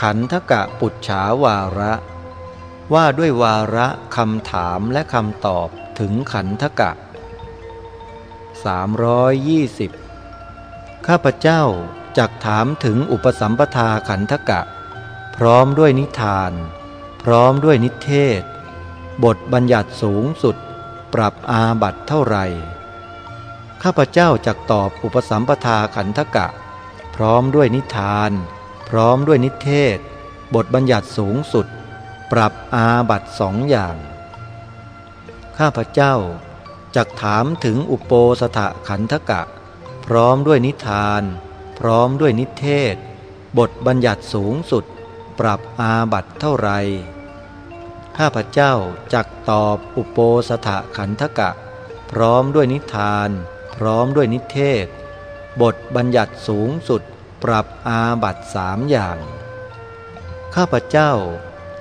ขันธกะปุจฉาวาระ ว่าด้วยวาระคำถามและคำตอบถึงขันธกะ 320 ข้าพเจ้าจักถามถึงอุปสัมปทาขันธกะ พร้อมด้วยนิทาน พร้อมด้วยนิเทศ บทบัญญัติสูงสุด ปรับอาบัตเท่าไหร่ ข้าพเจ้าจักตอบอุปสัมปทาขันธกะ พร้อมด้วยนิทาน พร้อมด้วยนิเทศ บทบัญญัติสูงสุด ปรับอาบัตสองอย่าง ข้าพเจ้าจักถามถึงอุปโปสถขันธกะ พร้อมด้วยนิทาน พร้อมด้วยนิเทศ บทบัญญัติสูงสุด ปรับอาบัตเท่าไรข้าพเจ้าจักตอบอุปโปสถขันธกะ พร้อมด้วยนิทาน พร้อมด้วยนิเทศ บทบัญญัติสูงสุด ปรับอาบัตสามอย่าง ข้าพเจ้า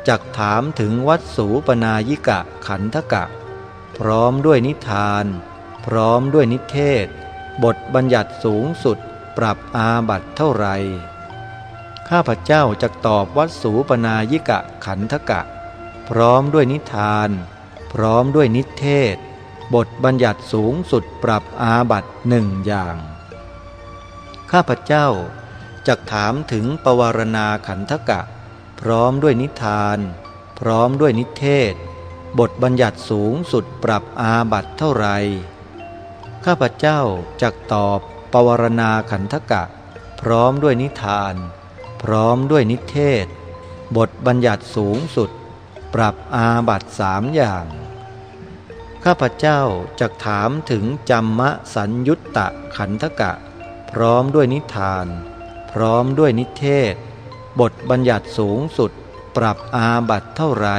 จักถามถึงวัดสูปนายิกะขันธกะ พร้อมด้วยนิทาน พร้อมด้วยนิเทศ บทบัญญัติสูงสุดปรับอาบัตเท่าไรข้าพเจ้าจักตอบวัดสูปนายิกะขันธกะ พร้อมด้วยนิทาน พร้อมด้วยนิเทศ บทบัญญัติสูงสุดปรับอาบัตหนึ่งอย่าง ข้าพเจ้า จะถามถึงปวารณาขันธกะ พร้อมด้วยนิทาน พร้อมด้วยนิเทศ บทบัญญัติสูงสุดปรับอาบัตเท่าไร ข้าพเจ้าจะตอบปวารณาขันธกะ พร้อมด้วยนิทาน พร้อมด้วยนิเทศ บทบัญญัติสูงสุด ปรับอาบัตสามอย่าง ข้าพเจ้าจะถามถึงจัมมะสัญยุตตะขันธกะ พร้อมด้วยนิทาน พร้อมด้วยนิเทศ บทบัญญัติสูงสุด ปรับอาบัตเท่าไร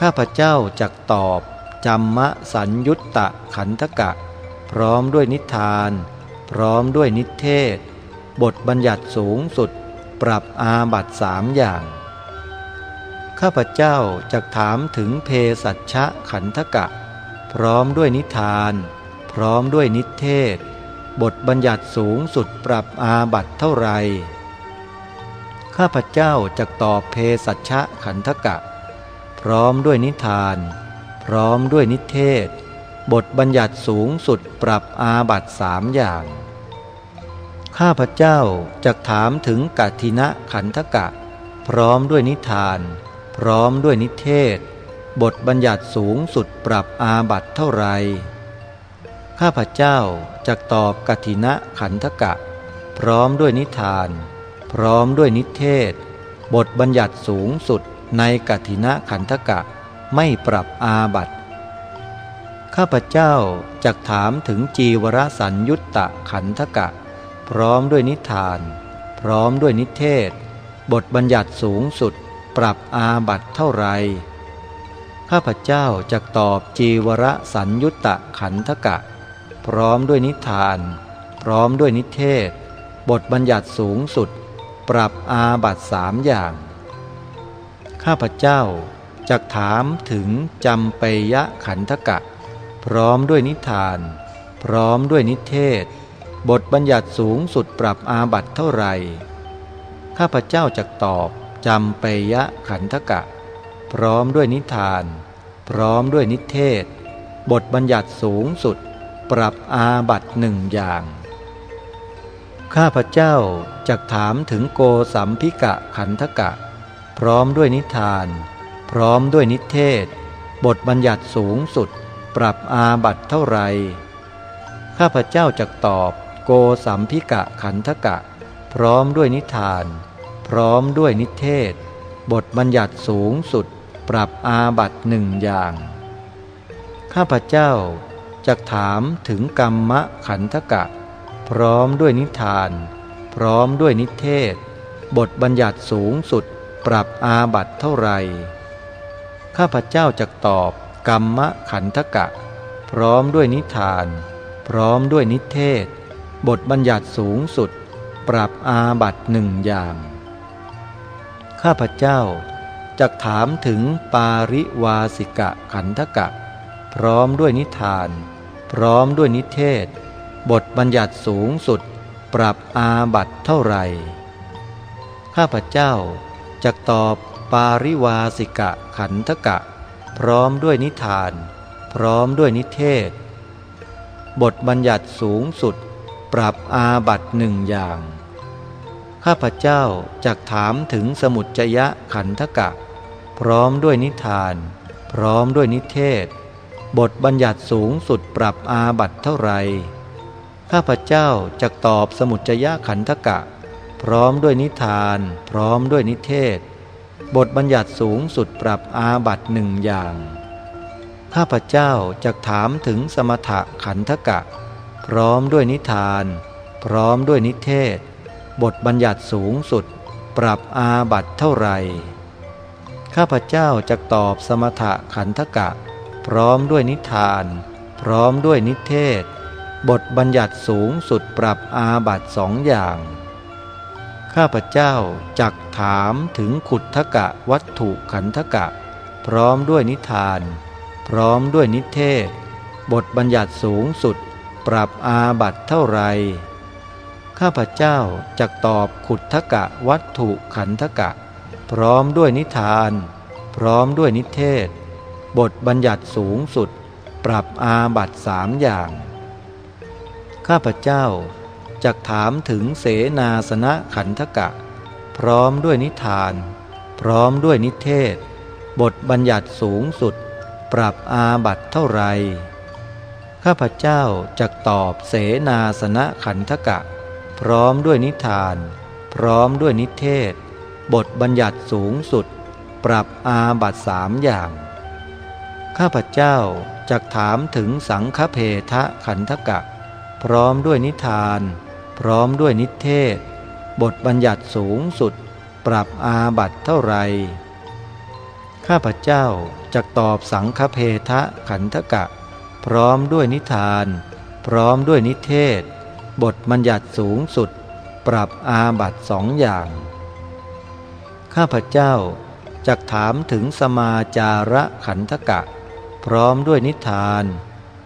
ข้าพเจ้าจะตอบจัมะสัญยุตตะขันธกะ พร้อมด้วยนิทาน พร้อมด้วยนิเทศ บทบัญญัติสูงสุด ปรับอาบัตสามอย่าง ข้าพเจ้าจะถามถึงเพสัชะขันธกะ พร้อมด้วยนิทาน พร้อมด้วยนิเทศ บทบัญญัติสูงสุดปรับอาบัตเท่าไร ข้าพเจ้าจะตอบเพสัชะขันธกะ พร้อมด้วยนิทาน พร้อมด้วยนิเทศ บทบัญญัติสูงสุดปรับอาบัตสามอย่าง ข้าพเจ้าจะถามถึงกัทินะขันธกะ พร้อมด้วยนิทาน พร้อมด้วยนิเทศ บทบัญญัติสูงสุดปรับอาบัตเท่าไร ข้าพเจ้าจะตอบกถินะขันธกะ พร้อมด้วยนิทาน พร้อมด้วยนิเทศ บทบัญญัติสูงสุดในกถินะขันธกะไม่ปรับอาบัตข้าพเจ้าจะถามถึงจีวรสัญยุตตะขันธกะ พร้อมด้วยนิทาน พร้อมด้วยนิเทศ บทบัญญัติสูงสุด ปรับอาบัตเท่าไรข้าพเจ้าจะตอบจีวรสัญยุตตะขันธกะ พร้อมด้วยนิทาน พร้อมด้วยนิเทศ บทบัญญัติสูงสุด ปรับอาบัตสามอย่าง ข้าพเจ้าจะถามถึงจำปยะขันธกะ พร้อมด้วยนิทาน พร้อมด้วยนิเทศ บทบัญญัติสูงสุดปรับอาบัตเท่าไหร่ข้าพเจ้าจะตอบจำปยะขันธกะ พร้อมด้วยนิทาน พร้อมด้วยนิเทศ บทบัญญัติสูงสุด ปรับอาบัตหนึ่งอย่าง ข้าพเจ้าจะถามถึงโกสัมพิกะขันธกะ พร้อมด้วยนิทาน พร้อมด้วยนิเทศ บทบัญญัติสูงสุด ปรับอาบัตเท่าไร ข้าพเจ้าจะตอบโกสัมพิกะขันธกะ พร้อมด้วยนิทาน พร้อมด้วยนิเทศ บทบัญญัติสูงสุด ปรับอาบัตหนึ่งอย่าง ข้าพเจ้า จะถามถึงกรรมะขันธกะ พร้อมด้วยนิทาน พร้อมด้วยนิเทศ บทบัญญัติสูงสุด ปรับอาบัตเท่าไรข้าพเจ้าจะตอบกรรมะขันธกะ พร้อมด้วยนิทาน พร้อมด้วยนิเทศ บทบัญญัติสูงสุด ปรับอาบัตหนึ่งอย่าง ข้าพเจ้าจะถามถึงปาริวาสิกะขันธกะ พร้อมด้วยนิทาน พร้อมด้วยนิเทศ บทบัญญัติสูงสุด ปรับอาบัตเท่าไหร่ข้าพเจ้าจะตอบปาริวาสิกะขันธกะ พร้อมด้วยนิทาน พร้อมด้วยนิเทศ บทบัญญัติสูงสุด ปรับอาบัตหนึ่งอย่าง ข้าพเจ้าจะถามถึงสมุจจยะขันธกะ พร้อมด้วยนิทาน พร้อมด้วยนิเทศ บทบัญญัติสูงสุดปรับอาบัตเท่าไรข้าพเจ้าจะตอบสมุจยะขันธกะ พร้อมด้วยนิทาน พร้อมด้วยนิเทศ บทบัญญัติสูงสุดปรับอาบัตหนึ่งอย่าง ข้าพเจ้าจะถามถึงสมถะขันธกะ พร้อมด้วยนิทาน พร้อมด้วยนิเทศ บทบัญญัติสูงสุด ปรับอาบัตเท่าไรข้าพเจ้าจะตอบสมถะขันธกะ พร้อมด้วยนิทาน พร้อมด้วยนิเทศ บทบัญญัติสูงสุดปรับอาบัตสองอย่าง ข้าพเจ้าจักถามถึงขุทธกะวัตถุขันธกะ พร้อมด้วยนิทาน พร้อมด้วยนิเทศ บทบัญญัติสูงสุด ปรับอาบัตเท่าไรข้าพเจ้าจักตอบขุทธกะวัตถุขันธกะ พร้อมด้วยนิทาน พร้อมด้วยนิเทศ บทบัญญัติสูงสุด ปรับอาบัตสามอย่าง ข้าพเจ้าจะถามถึงเสนาสนะขันธกะ พร้อมด้วยนิทาน พร้อมด้วยนิเทศ บทบัญญัติสูงสุด ปรับอาบัตเท่าไรข้าพเจ้าจะตอบเสนาสนะขันธกะ พร้อมด้วยนิทาน พร้อมด้วยนิเทศ บทบัญญัติสูงสุด ปรับอาบัตสามอย่าง ข้าพเจ้าจะถามถึงสังฆเพทะขันธกะ พร้อมด้วยนิทาน พร้อมด้วยนิเทศ บทบัญญัติสูงสุด ปรับอาบัตเท่าไรข้าพเจ้าจะตอบสังฆเพทะขันธกะ พร้อมด้วยนิทาน พร้อมด้วยนิเทศ บทบัญญัติสูงสุด ปรับอาบัตสองอย่าง ข้าพเจ้าจะถามถึงสมาจาระขันธกะ พร้อมด้วยนิทาน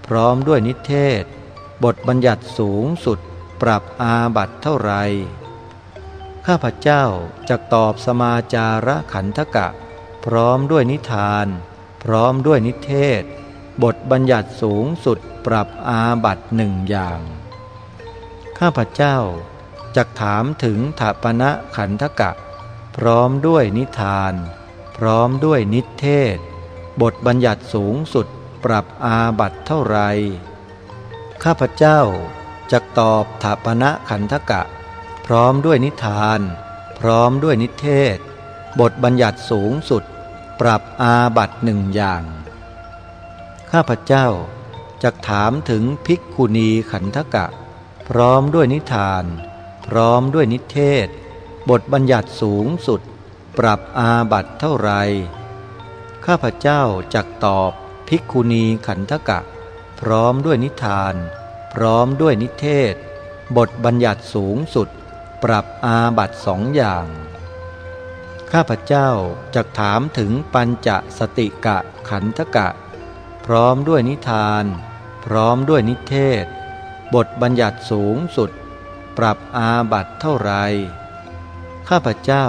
พร้อมด้วยนิเทศ บทบัญญัติสูงสุด ปรับอาบัตเท่าไร ข้าพเจ้าจะตอบสมาจาระขันธกะ พร้อมด้วยนิทาน พร้อมด้วยนิเทศ บทบัญญัติสูงสุด ปรับอาบัตหนึ่งอย่าง ข้าพเจ้าจะถามถึงถาปณะขันธกะ พร้อมด้วยนิทาน พร้อมด้วยนิเทศ บทบัญญัติสูงสุดปรับอาบัตเท่าไร ข้าพเจ้าจะตอบถาปณะขันธกะ พร้อมด้วยนิทาน พร้อมด้วยนิเทศ บทบัญญัติสูงสุด ปรับอาบัตหนึ่งอย่าง ข้าพเจ้าจะถามถึงภิกขุณีขันธกะ พร้อมด้วยนิทาน พร้อมด้วยนิเทศ บทบัญญัติสูงสุด ปรับอาบัตเท่าไร ข้าพเจ้าจะตอบภิกขุณีขันธกะ พร้อมด้วยนิทาน พร้อมด้วยนิเทศ บทบัญญัติสูงสุด ปรับอาบัตสองอย่าง ข้าพเจ้าจะถามถึงปัญจสติกะขันธกะ พร้อมด้วยนิทาน พร้อมด้วยนิเทศ บทบัญญัติสูงสุด ปรับอาบัตเท่าไร ข้าพเจ้า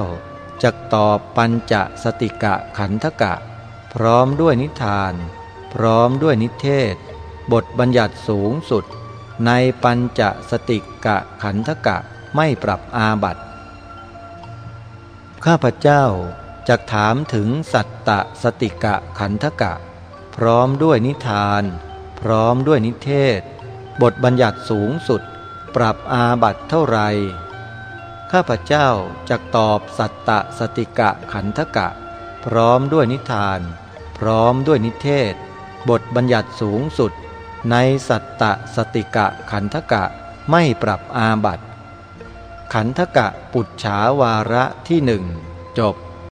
จะตอบปัญจสติกะขันธกะ พร้อมด้วยนิทาน พร้อมด้วยนิเทศ บทบัญญัติสูงสุด ในปัญจสติกะขันธกะไม่ปรับอาบัติข้าพเจ้าจะถามถึงสัตตสติกะขันธกะ พร้อมด้วยนิทาน พร้อมด้วยนิเทศ บทบัญญัติสูงสุด ปรับอาบัติเท่าไรข้าพเจ้าจะตอบสัตตสติกะขันธกะ พร้อมด้วยนิทาน พร้อมด้วยนิเทศ บทบัญญัติสูงสุด ในสัตตสติกะขันธกะไม่ปรับอาบัติ ขันธกะปุจฉาวาระที่หนึ่งจบ